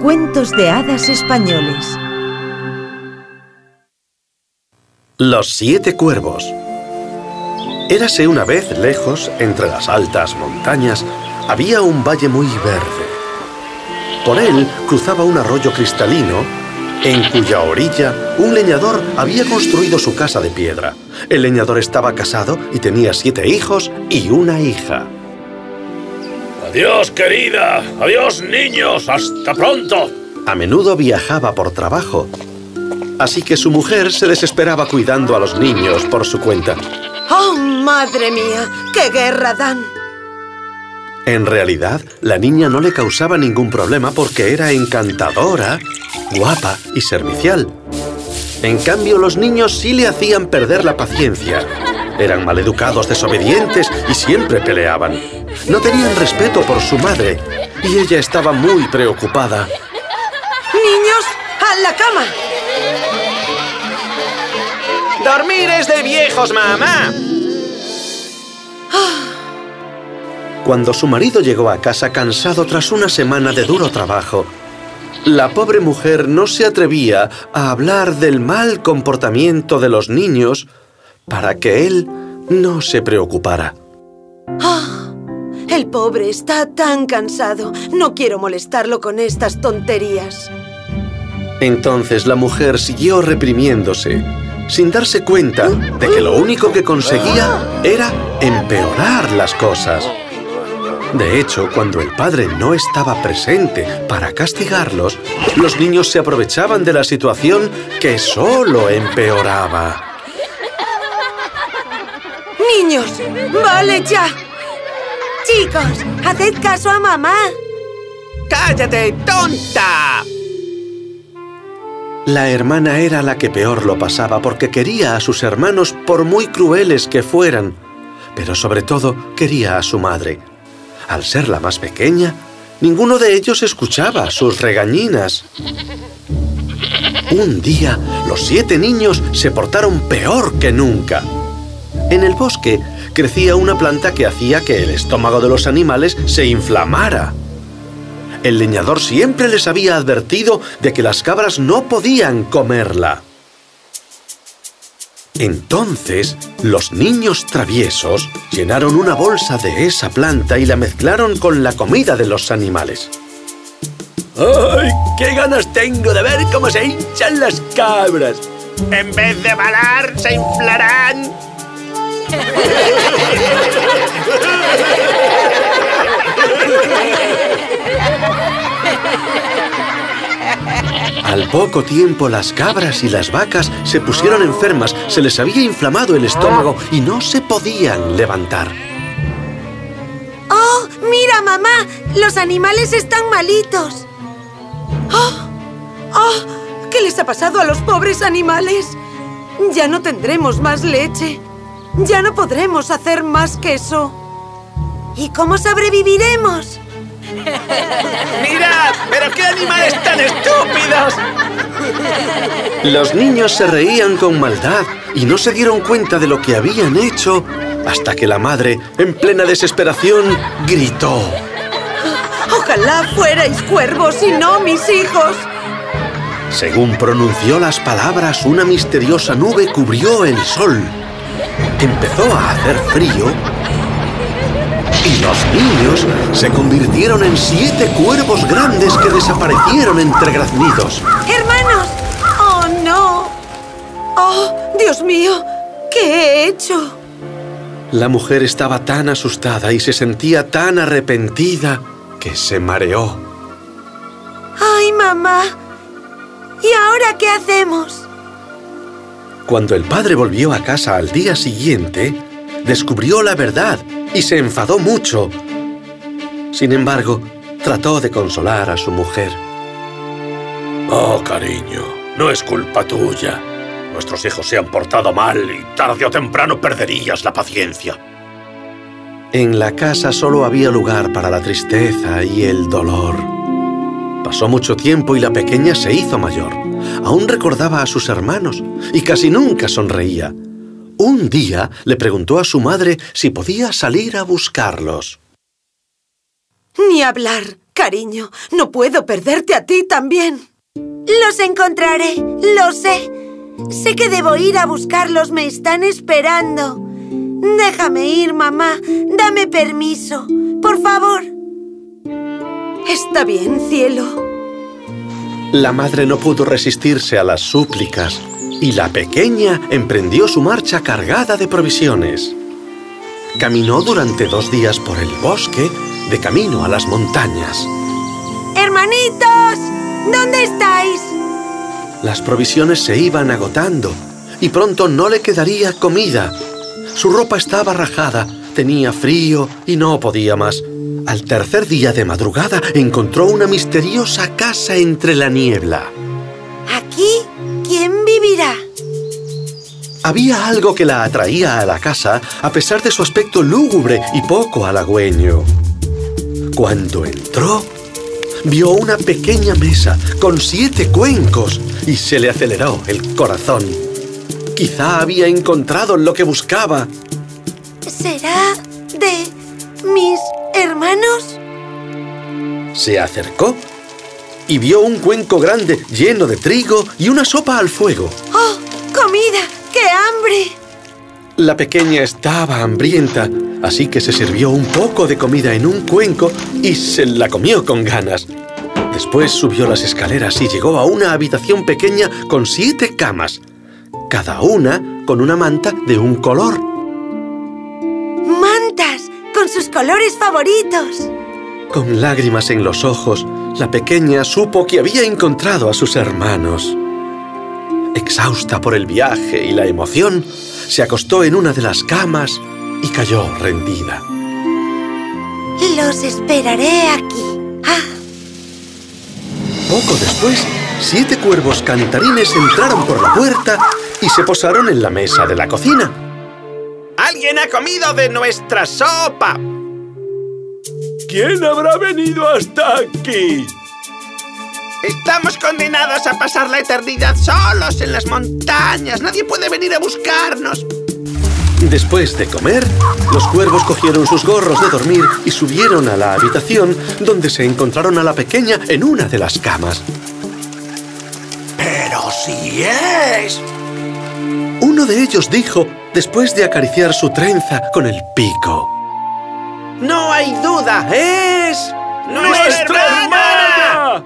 Cuentos de hadas españoles Los siete cuervos Érase una vez lejos, entre las altas montañas, había un valle muy verde. Por él cruzaba un arroyo cristalino, en cuya orilla un leñador había construido su casa de piedra. El leñador estaba casado y tenía siete hijos y una hija. Adiós, querida. Adiós, niños. Hasta pronto. A menudo viajaba por trabajo, así que su mujer se desesperaba cuidando a los niños por su cuenta. ¡Oh, madre mía! ¡Qué guerra dan! En realidad, la niña no le causaba ningún problema porque era encantadora, guapa y servicial. En cambio, los niños sí le hacían perder la paciencia. Eran maleducados, desobedientes y siempre peleaban. No tenían respeto por su madre y ella estaba muy preocupada. ¡Niños, a la cama! ¡Dormir es de viejos, mamá! Cuando su marido llegó a casa cansado tras una semana de duro trabajo, la pobre mujer no se atrevía a hablar del mal comportamiento de los niños para que él no se preocupara. ¡Ah! El pobre está tan cansado. No quiero molestarlo con estas tonterías. Entonces la mujer siguió reprimiéndose, sin darse cuenta de que lo único que conseguía era empeorar las cosas. De hecho, cuando el padre no estaba presente para castigarlos, los niños se aprovechaban de la situación que solo empeoraba. ¡Niños! ¡Vale ya! Chicos, haced caso a mamá. ¡Cállate, tonta! La hermana era la que peor lo pasaba porque quería a sus hermanos por muy crueles que fueran, pero sobre todo quería a su madre. Al ser la más pequeña, ninguno de ellos escuchaba sus regañinas. Un día, los siete niños se portaron peor que nunca. En el bosque crecía una planta que hacía que el estómago de los animales se inflamara. El leñador siempre les había advertido de que las cabras no podían comerla. Entonces, los niños traviesos llenaron una bolsa de esa planta y la mezclaron con la comida de los animales. ¡Ay! ¡Qué ganas tengo de ver cómo se hinchan las cabras! En vez de balar, se inflarán. Al poco tiempo las cabras y las vacas se pusieron enfermas, se les había inflamado el estómago y no se podían levantar. ¡Oh, mira, mamá! Los animales están malitos. ¡Oh! ¡Oh! ¿Qué les ha pasado a los pobres animales? Ya no tendremos más leche. Ya no podremos hacer más queso. ¿Y cómo sobreviviremos? ¡Mirad! ¡Pero qué animales tan estúpidos! Los niños se reían con maldad y no se dieron cuenta de lo que habían hecho hasta que la madre, en plena desesperación, gritó. Ojalá fuerais cuervos y no mis hijos. Según pronunció las palabras, una misteriosa nube cubrió el sol. Empezó a hacer frío y los niños se convirtieron en siete cuervos grandes que desaparecieron entre graznidos. ¡Hermanos! ¡Oh, no! ¡Oh, Dios mío! ¿Qué he hecho? La mujer estaba tan asustada y se sentía tan arrepentida que se mareó. ¡Ay, mamá! ¿Y ahora qué hacemos? Cuando el padre volvió a casa al día siguiente, descubrió la verdad y se enfadó mucho. Sin embargo, trató de consolar a su mujer. Oh, cariño, no es culpa tuya. Nuestros hijos se han portado mal y tarde o temprano perderías la paciencia. En la casa solo había lugar para la tristeza y el dolor. Pasó mucho tiempo y la pequeña se hizo mayor. Aún recordaba a sus hermanos y casi nunca sonreía. Un día le preguntó a su madre si podía salir a buscarlos. Ni hablar. Cariño, no puedo perderte a ti también. Los encontraré, lo sé. Sé que debo ir a buscarlos, me están esperando. Déjame ir, mamá. Dame permiso. Por favor. Está bien, cielo. La madre no pudo resistirse a las súplicas y la pequeña emprendió su marcha cargada de provisiones. Caminó durante dos días por el bosque de camino a las montañas. ¡Hermanitos! ¿Dónde estáis? Las provisiones se iban agotando y pronto no le quedaría comida. Su ropa estaba rajada, tenía frío y no podía más. Al tercer día de madrugada encontró una misteriosa casa entre la niebla. ¿Aquí? ¿Quién vivirá? Había algo que la atraía a la casa a pesar de su aspecto lúgubre y poco halagüeño. Cuando entró, vio una pequeña mesa con siete cuencos y se le aceleró el corazón. Quizá había encontrado lo que buscaba. ¿Será de mis hermanos? Se acercó y vio un cuenco grande lleno de trigo y una sopa al fuego. ¡Oh! ¡Comida! ¡Qué hambre! La pequeña estaba hambrienta, así que se sirvió un poco de comida en un cuenco y se la comió con ganas. Después subió las escaleras y llegó a una habitación pequeña con siete camas, cada una con una manta de un color. Colores favoritos! Con lágrimas en los ojos, la pequeña supo que había encontrado a sus hermanos. Exhausta por el viaje y la emoción, se acostó en una de las camas y cayó rendida. Los esperaré aquí. Ah, Poco después, siete cuervos cantarines entraron por la puerta y se posaron en la mesa de la cocina. ¡Alguien ha comido de nuestra sopa! ¿Quién habrá venido hasta aquí? Estamos condenados a pasar la eternidad solos en las montañas. Nadie puede venir a buscarnos. Después de comer, los cuervos cogieron sus gorros de dormir y subieron a la habitación donde se encontraron a la pequeña en una de las camas. Pero si es... Uno de ellos dijo, después de acariciar su trenza con el pico. No hay duda, es... ¡Nuestra hermana!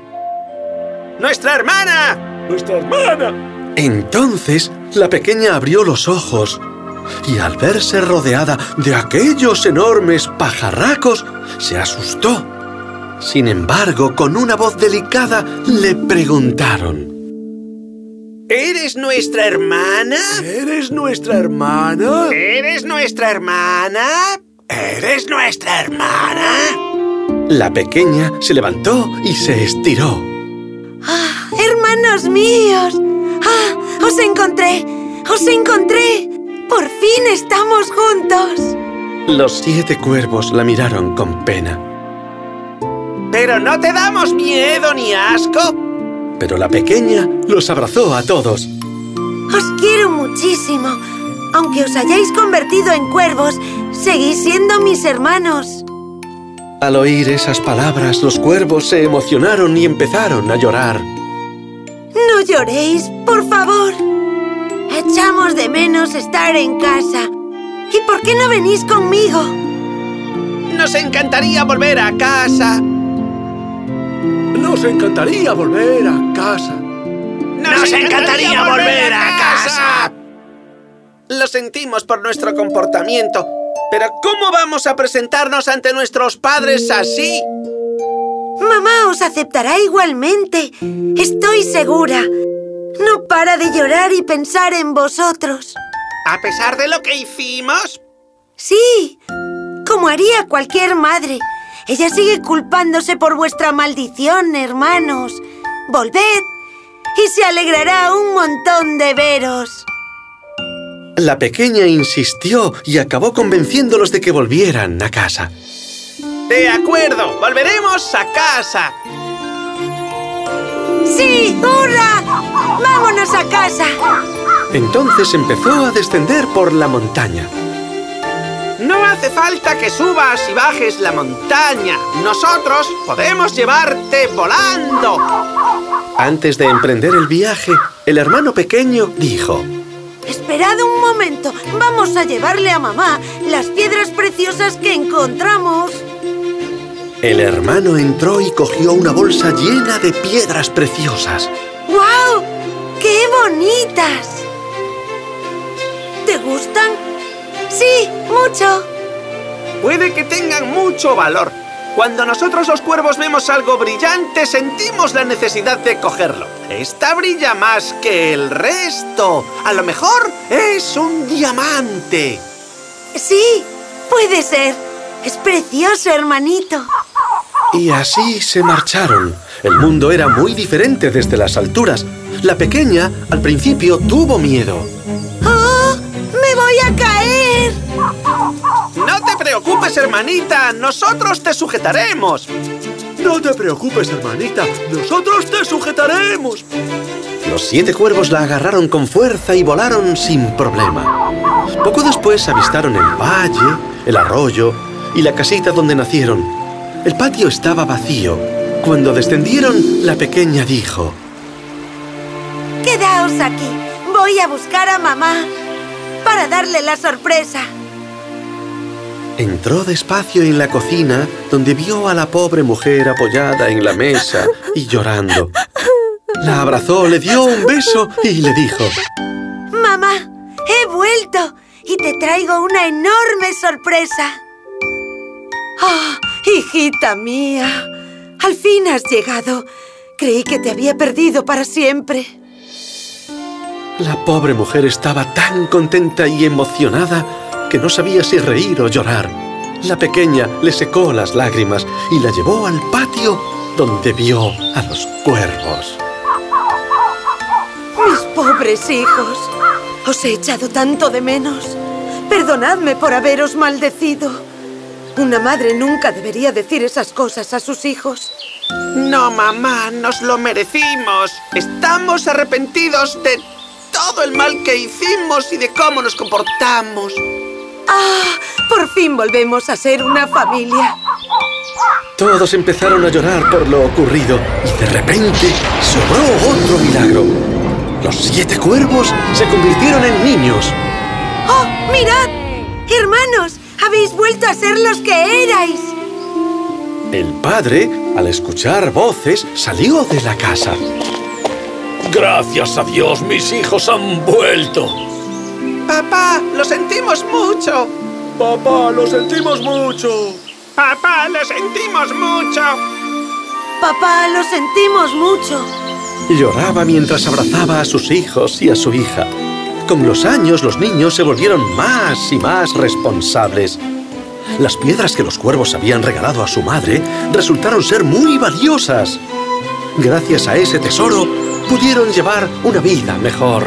¡Nuestra hermana! ¡Nuestra hermana! Entonces, la pequeña abrió los ojos y al verse rodeada de aquellos enormes pajarracos, se asustó. Sin embargo, con una voz delicada, le preguntaron. ¿Eres nuestra hermana? ¿Eres nuestra hermana? ¿Eres nuestra hermana? ¿Eres nuestra hermana? La pequeña se levantó y se estiró. ¡Ah! ¡Hermanos míos! ¡Ah! ¡Os encontré! ¡Os encontré! ¡Por fin estamos juntos! Los siete cuervos la miraron con pena, Pero no te damos miedo ni asco. pero la pequeña los abrazó a todos. Os quiero muchísimo. Aunque os hayáis convertido en cuervos, seguís siendo mis hermanos. Al oír esas palabras, los cuervos se emocionaron y empezaron a llorar. No lloréis, por favor. Echamos de menos estar en casa. ¿Y por qué no venís conmigo? Nos encantaría volver a casa. Nos encantaría volver a casa. Nos, encantaría volver a casa. Lo sentimos por nuestro comportamiento, pero ¿cómo vamos a presentarnos ante nuestros padres así? Mamá os aceptará igualmente. Estoy segura. No para de llorar y pensar en vosotros. A pesar de lo que hicimos, Sí, como haría cualquier madre. Ella sigue culpándose por vuestra maldición, hermanos. Volved y se alegrará un montón de veros. La pequeña insistió y acabó convenciéndolos de que volvieran a casa. de acuerdo, volveremos a casa. ¡Sí! ¡Hurra! ¡Vámonos a casa! Entonces empezó a descender por la montaña. No hace falta que subas y bajes la montaña. Nosotros podemos llevarte volando. Antes de emprender el viaje, el hermano pequeño dijo... Esperad un momento. Vamos a llevarle a mamá las piedras preciosas que encontramos. El hermano entró y cogió una bolsa llena de piedras preciosas. ¡Guau! ¡Qué bonitas! ¿Te gustan? Sí, mucho. Puede que tengan mucho valor. Cuando nosotros los cuervos vemos algo brillante, sentimos la necesidad de cogerlo. Esta brilla más que el resto. A lo mejor es un diamante. Sí, puede ser. Es precioso, hermanito. Y así se marcharon. El mundo era muy diferente desde las alturas. La pequeña, al principio, tuvo miedo. ¡Oh! ¡Me voy a caer! No te preocupes, hermanita. Nosotros te sujetaremos. No te preocupes, hermanita. Nosotros te sujetaremos. Los siete cuervos la agarraron con fuerza y volaron sin problema. Poco después avistaron el valle, el arroyo y la casita donde nacieron. El patio estaba vacío. Cuando descendieron, la pequeña dijo... Quedaos aquí. Voy a buscar a mamá para darle la sorpresa. Entró despacio en la cocina, donde vio a la pobre mujer apoyada en la mesa y llorando. La abrazó, le dio un beso y le dijo... Mamá, he vuelto y te traigo una enorme sorpresa. ¡Oh, hijita mía! Al fin has llegado. Creí que te había perdido para siempre. La pobre mujer estaba tan contenta y emocionada que no sabía si reír o llorar. La pequeña le secó las lágrimas y la llevó al patio donde vio a los cuervos. Mis pobres hijos, os he echado tanto de menos. Perdonadme por haberos maldecido. Una madre nunca debería decir esas cosas a sus hijos. No, mamá, nos lo merecimos. Estamos arrepentidos de todo el mal que hicimos y de cómo nos comportamos. ¡Ah! Por fin volvemos a ser una familia. Todos empezaron a llorar por lo ocurrido y de repente se obró otro milagro. Los siete cuervos se convirtieron en niños. ¡Oh, mirad! Hermanos, habéis vuelto a ser los que erais. El padre, al escuchar voces, salió de la casa. Gracias a Dios, mis hijos han vuelto. Papá, lo sentimos mucho. Papá, lo sentimos mucho. Papá, lo sentimos mucho. Papá, lo sentimos mucho. Lloraba mientras abrazaba a sus hijos y a su hija. Con los años, los niños se volvieron más y más responsables. Las piedras que los cuervos habían regalado a su madre resultaron ser muy valiosas. Gracias a ese tesoro, pudieron llevar una vida mejor.